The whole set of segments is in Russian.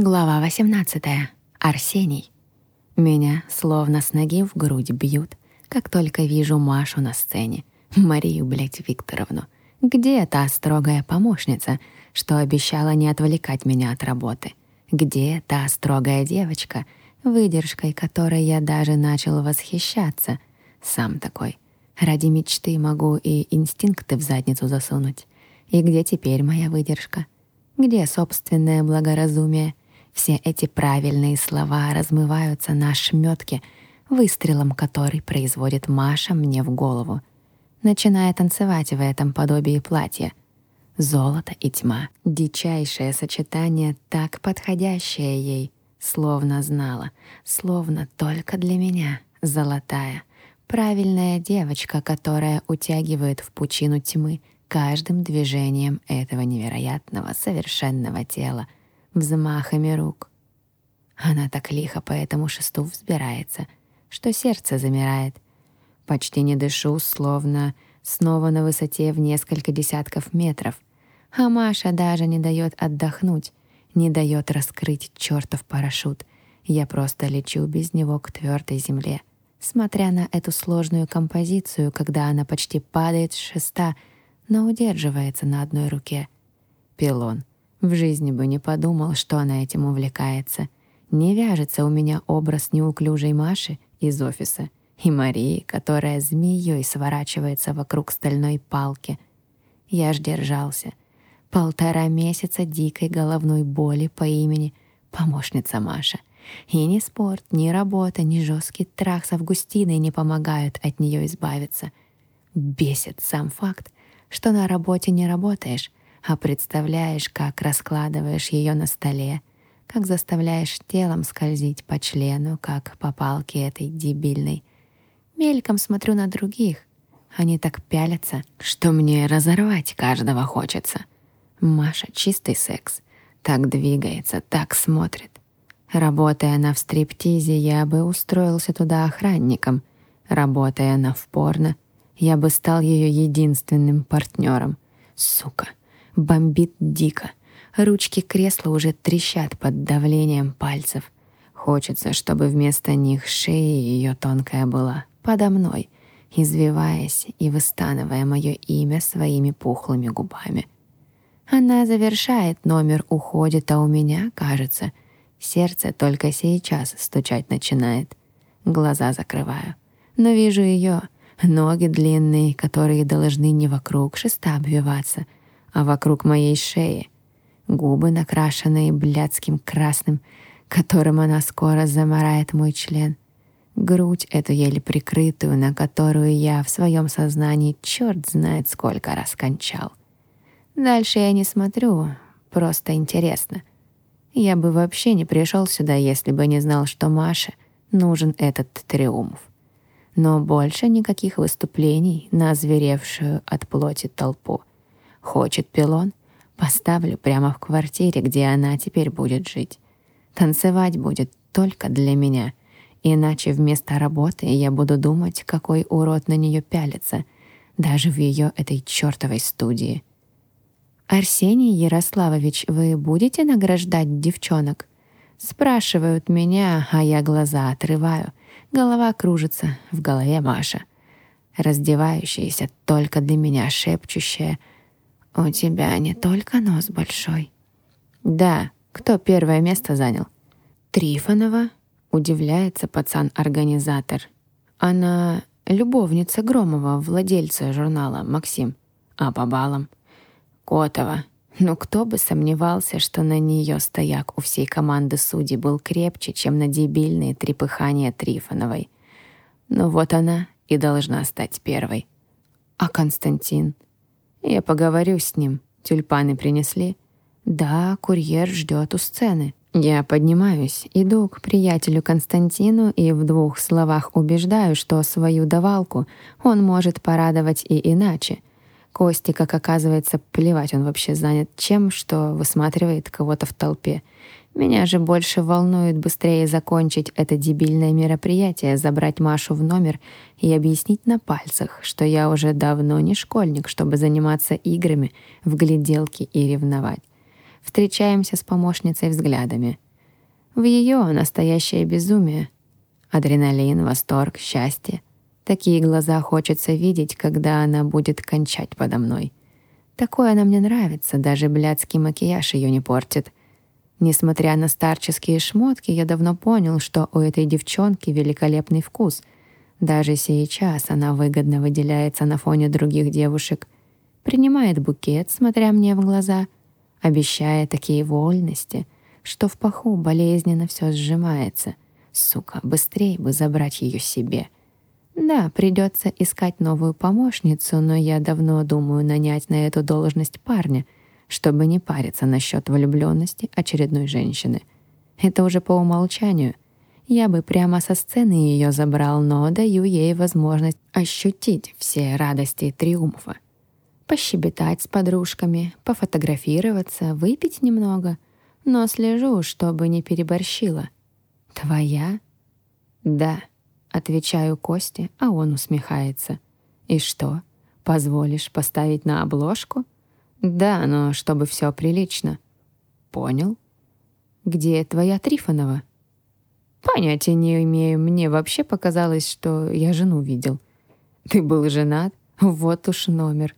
Глава 18. Арсений. Меня словно с ноги в грудь бьют, как только вижу Машу на сцене. Марию, блядь, Викторовну. Где та строгая помощница, что обещала не отвлекать меня от работы? Где та строгая девочка, выдержкой которой я даже начал восхищаться? Сам такой. Ради мечты могу и инстинкты в задницу засунуть. И где теперь моя выдержка? Где собственное благоразумие? Все эти правильные слова размываются на шмётке, выстрелом который производит Маша мне в голову. Начиная танцевать в этом подобии платья. Золото и тьма. Дичайшее сочетание, так подходящее ей. Словно знала, словно только для меня. Золотая. Правильная девочка, которая утягивает в пучину тьмы каждым движением этого невероятного, совершенного тела — взмахами рук. Она так лихо по этому шесту взбирается, что сердце замирает. Почти не дышу, словно снова на высоте в несколько десятков метров. А Маша даже не дает отдохнуть, не дает раскрыть чертов парашют. Я просто лечу без него к твердой земле. Смотря на эту сложную композицию, когда она почти падает с шеста, но удерживается на одной руке. Пилон. В жизни бы не подумал, что она этим увлекается. Не вяжется у меня образ неуклюжей Маши из офиса и Марии, которая змеей сворачивается вокруг стальной палки. Я ж держался. Полтора месяца дикой головной боли по имени помощница Маша. И ни спорт, ни работа, ни жесткий трах с Августиной не помогают от нее избавиться. Бесит сам факт, что на работе не работаешь, а представляешь, как раскладываешь ее на столе, как заставляешь телом скользить по члену, как по палке этой дебильной. Мельком смотрю на других. Они так пялятся, что мне разорвать каждого хочется. Маша — чистый секс. Так двигается, так смотрит. Работая на в стриптизе, я бы устроился туда охранником. Работая на в порно, я бы стал ее единственным партнером. Сука, Бомбит дико. Ручки кресла уже трещат под давлением пальцев. Хочется, чтобы вместо них шея ее тонкая была, подо мной, извиваясь и выстанывая мое имя своими пухлыми губами. Она завершает номер, уходит, а у меня, кажется, сердце только сейчас стучать начинает. Глаза закрываю. Но вижу ее, ноги длинные, которые должны не вокруг шеста обвиваться — а вокруг моей шеи губы, накрашенные блядским красным, которым она скоро замарает мой член, грудь эту еле прикрытую, на которую я в своем сознании черт знает сколько раз кончал. Дальше я не смотрю, просто интересно. Я бы вообще не пришел сюда, если бы не знал, что Маше нужен этот триумф. Но больше никаких выступлений на озверевшую от плоти толпу. Хочет пилон? Поставлю прямо в квартире, где она теперь будет жить. Танцевать будет только для меня. Иначе вместо работы я буду думать, какой урод на нее пялится, даже в ее этой чертовой студии. «Арсений Ярославович, вы будете награждать девчонок?» Спрашивают меня, а я глаза отрываю. Голова кружится, в голове Маша. Раздевающаяся только для меня, шепчущая — «У тебя не только нос большой». «Да, кто первое место занял?» «Трифонова», — удивляется пацан-организатор. «Она любовница Громова, владельца журнала «Максим». А по баллам?» «Котова». Ну кто бы сомневался, что на нее стояк у всей команды судей был крепче, чем на дебильные трепыхания Трифоновой. Ну вот она и должна стать первой. А Константин? Я поговорю с ним. Тюльпаны принесли? Да, курьер ждет у сцены. Я поднимаюсь, иду к приятелю Константину и в двух словах убеждаю, что свою давалку он может порадовать и иначе. Кости, как оказывается, плевать он вообще занят чем, что высматривает кого-то в толпе. Меня же больше волнует быстрее закончить это дебильное мероприятие, забрать Машу в номер и объяснить на пальцах, что я уже давно не школьник, чтобы заниматься играми в гляделки и ревновать. Встречаемся с помощницей взглядами. В ее настоящее безумие. Адреналин, восторг, счастье. Такие глаза хочется видеть, когда она будет кончать подо мной. Такое она мне нравится, даже блядский макияж ее не портит. Несмотря на старческие шмотки, я давно понял, что у этой девчонки великолепный вкус. Даже сейчас она выгодно выделяется на фоне других девушек. Принимает букет, смотря мне в глаза, обещая такие вольности, что в паху болезненно все сжимается. Сука, быстрее бы забрать ее себе. Да, придется искать новую помощницу, но я давно думаю нанять на эту должность парня — чтобы не париться насчет влюбленности очередной женщины. Это уже по умолчанию. Я бы прямо со сцены ее забрал, но даю ей возможность ощутить все радости триумфа. Пощебетать с подружками, пофотографироваться, выпить немного, но слежу, чтобы не переборщила. «Твоя?» «Да», — отвечаю Косте, а он усмехается. «И что, позволишь поставить на обложку?» «Да, но чтобы все прилично». «Понял. Где твоя Трифонова?» «Понятия не имею. Мне вообще показалось, что я жену видел». «Ты был женат? Вот уж номер».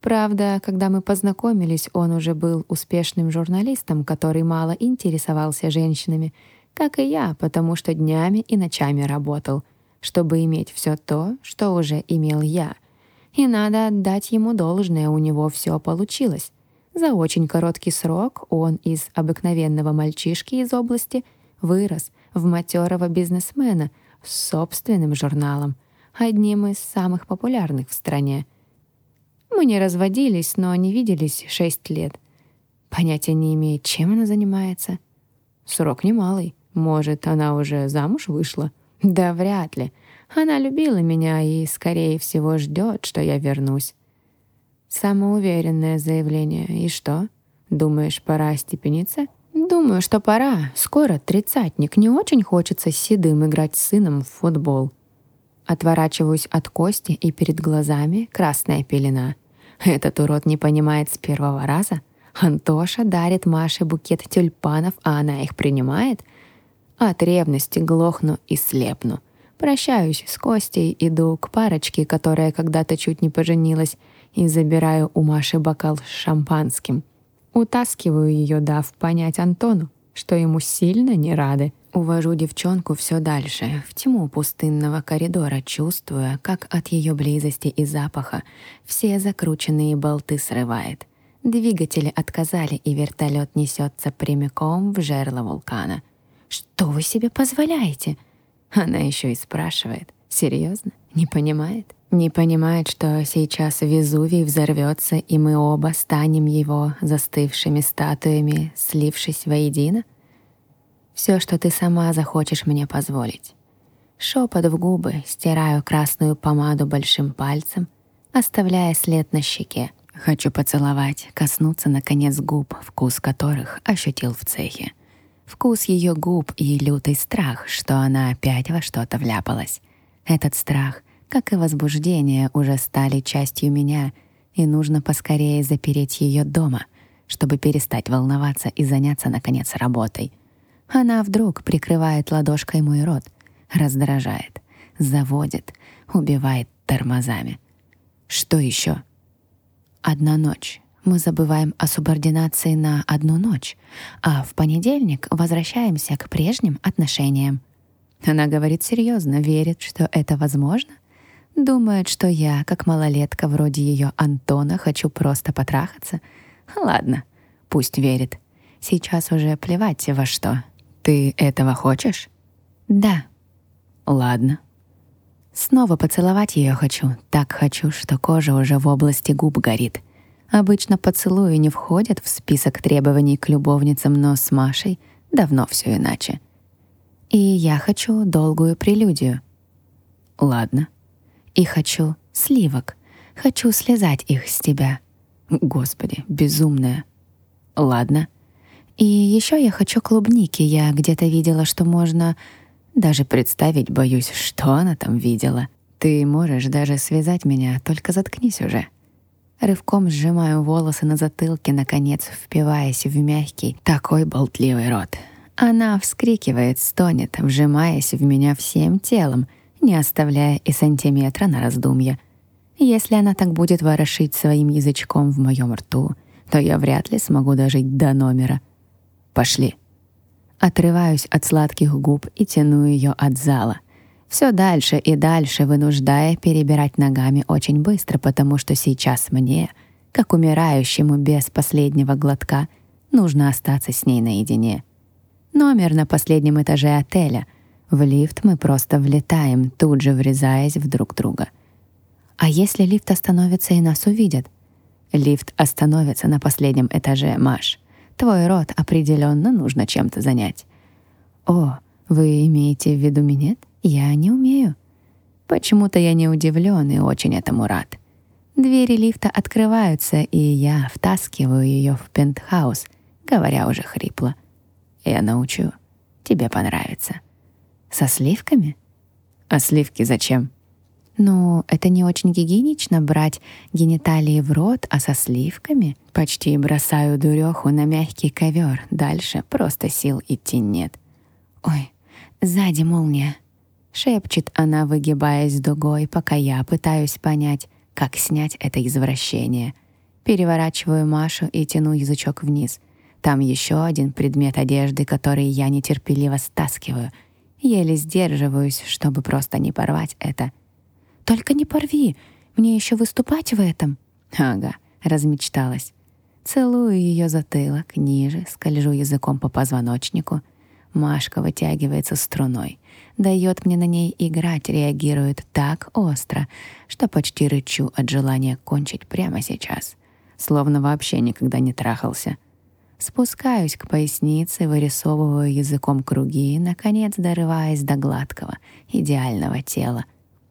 Правда, когда мы познакомились, он уже был успешным журналистом, который мало интересовался женщинами, как и я, потому что днями и ночами работал, чтобы иметь все то, что уже имел я — и надо отдать ему должное, у него все получилось. За очень короткий срок он из обыкновенного мальчишки из области вырос в матерого бизнесмена с собственным журналом, одним из самых популярных в стране. Мы не разводились, но не виделись шесть лет. Понятия не имеет, чем она занимается. Срок немалый. Может, она уже замуж вышла? Да вряд ли. Она любила меня и, скорее всего, ждет, что я вернусь. Самоуверенное заявление. И что? Думаешь, пора остепениться? Думаю, что пора. Скоро тридцатник. Не очень хочется с седым играть с сыном в футбол. Отворачиваюсь от кости, и перед глазами красная пелена. Этот урод не понимает с первого раза. Антоша дарит Маше букет тюльпанов, а она их принимает. От ревности глохну и слепну. Прощаюсь с Костей, иду к парочке, которая когда-то чуть не поженилась, и забираю у Маши бокал с шампанским. Утаскиваю ее, дав понять Антону, что ему сильно не рады. Увожу девчонку все дальше, в тьму пустынного коридора, чувствуя, как от ее близости и запаха все закрученные болты срывает. Двигатели отказали, и вертолет несется прямиком в жерло вулкана. «Что вы себе позволяете?» Она еще и спрашивает. Серьезно? Не понимает? Не понимает, что сейчас Везувий взорвется, и мы оба станем его застывшими статуями, слившись воедино? Все, что ты сама захочешь мне позволить. Шепот в губы, стираю красную помаду большим пальцем, оставляя след на щеке. Хочу поцеловать, коснуться, наконец, губ, вкус которых ощутил в цехе. Вкус ее губ и лютый страх, что она опять во что-то вляпалась. Этот страх, как и возбуждение, уже стали частью меня, и нужно поскорее запереть ее дома, чтобы перестать волноваться и заняться, наконец, работой. Она вдруг прикрывает ладошкой мой рот, раздражает, заводит, убивает тормозами. Что еще? Одна ночь, мы забываем о субординации на одну ночь, а в понедельник возвращаемся к прежним отношениям. Она говорит серьезно, верит, что это возможно. Думает, что я, как малолетка вроде ее Антона, хочу просто потрахаться. Ладно, пусть верит. Сейчас уже плевать во что. Ты этого хочешь? Да. Ладно. Снова поцеловать ее хочу. Так хочу, что кожа уже в области губ горит. Обычно поцелуи не входят в список требований к любовницам, но с Машей давно все иначе. И я хочу долгую прелюдию. Ладно. И хочу сливок. Хочу слезать их с тебя. Господи, безумная. Ладно. И еще я хочу клубники. Я где-то видела, что можно... Даже представить боюсь, что она там видела. Ты можешь даже связать меня, только заткнись уже. Рывком сжимаю волосы на затылке, наконец впиваясь в мягкий, такой болтливый рот. Она вскрикивает, стонет, вжимаясь в меня всем телом, не оставляя и сантиметра на раздумье. Если она так будет ворошить своим язычком в моем рту, то я вряд ли смогу дожить до номера. Пошли. Отрываюсь от сладких губ и тяну ее от зала. Все дальше и дальше, вынуждая перебирать ногами очень быстро, потому что сейчас мне, как умирающему без последнего глотка, нужно остаться с ней наедине. Номер на последнем этаже отеля. В лифт мы просто влетаем, тут же врезаясь в друг друга. А если лифт остановится и нас увидят? Лифт остановится на последнем этаже, Маш. Твой рот определенно нужно чем-то занять. О, вы имеете в виду минет? Я не умею. Почему-то я не удивлен и очень этому рад. Двери лифта открываются, и я втаскиваю ее в пентхаус, говоря уже хрипло. Я научу. Тебе понравится. Со сливками? А сливки зачем? Ну, это не очень гигиенично брать гениталии в рот, а со сливками почти бросаю дуреху на мягкий ковер. Дальше просто сил идти нет. Ой, сзади молния. Шепчет она, выгибаясь дугой, пока я пытаюсь понять, как снять это извращение. Переворачиваю Машу и тяну язычок вниз — там еще один предмет одежды, который я нетерпеливо стаскиваю. Еле сдерживаюсь, чтобы просто не порвать это. «Только не порви! Мне еще выступать в этом!» «Ага», — размечталась. Целую ее затылок, ниже, скольжу языком по позвоночнику. Машка вытягивается струной. Дает мне на ней играть, реагирует так остро, что почти рычу от желания кончить прямо сейчас. Словно вообще никогда не трахался. Спускаюсь к пояснице, вырисовываю языком круги, наконец дорываясь до гладкого, идеального тела.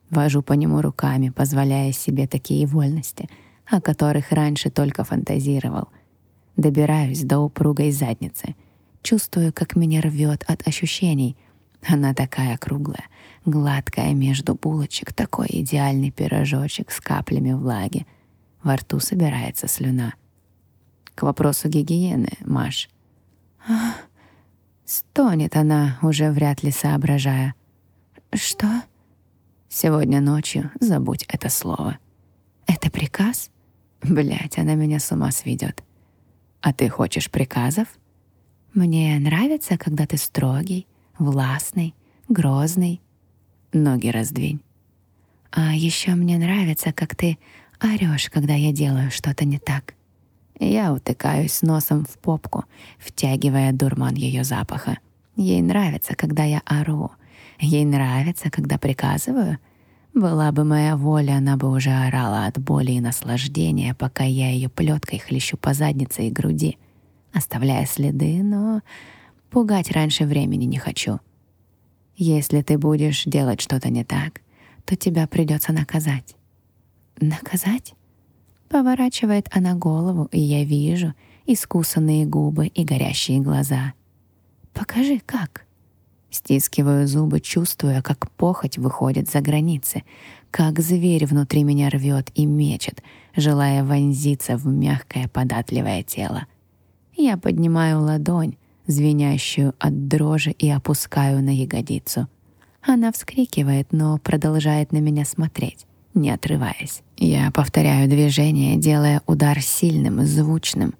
Вожу по нему руками, позволяя себе такие вольности, о которых раньше только фантазировал. Добираюсь до упругой задницы. Чувствую, как меня рвет от ощущений. Она такая круглая, гладкая между булочек, такой идеальный пирожочек с каплями влаги. Во рту собирается слюна — к вопросу гигиены, Маш. Ах, стонет она, уже вряд ли соображая. Что? Сегодня ночью забудь это слово. Это приказ? Блять, она меня с ума сведет. А ты хочешь приказов? Мне нравится, когда ты строгий, властный, грозный. Ноги раздвинь. А еще мне нравится, как ты орешь, когда я делаю что-то не так. Я утыкаюсь носом в попку, втягивая дурман ее запаха. Ей нравится, когда я ору. Ей нравится, когда приказываю. Была бы моя воля, она бы уже орала от боли и наслаждения, пока я ее плеткой хлещу по заднице и груди, оставляя следы, но пугать раньше времени не хочу. Если ты будешь делать что-то не так, то тебя придется наказать. Наказать? Поворачивает она голову, и я вижу искусанные губы и горящие глаза. «Покажи, как?» Стискиваю зубы, чувствуя, как похоть выходит за границы, как зверь внутри меня рвет и мечет, желая вонзиться в мягкое податливое тело. Я поднимаю ладонь, звенящую от дрожи, и опускаю на ягодицу. Она вскрикивает, но продолжает на меня смотреть не отрываясь. Я повторяю движение, делая удар сильным, звучным.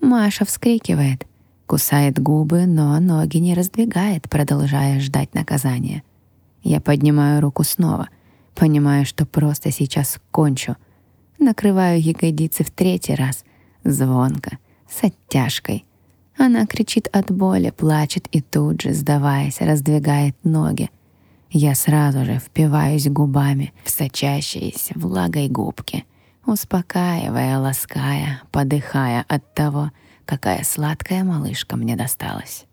Маша вскрикивает, кусает губы, но ноги не раздвигает, продолжая ждать наказания. Я поднимаю руку снова, понимая, что просто сейчас кончу. Накрываю ягодицы в третий раз, звонко, с оттяжкой. Она кричит от боли, плачет и тут же, сдаваясь, раздвигает ноги, я сразу же впиваюсь губами в сочащиеся влагой губки, успокаивая, лаская, подыхая от того, какая сладкая малышка мне досталась.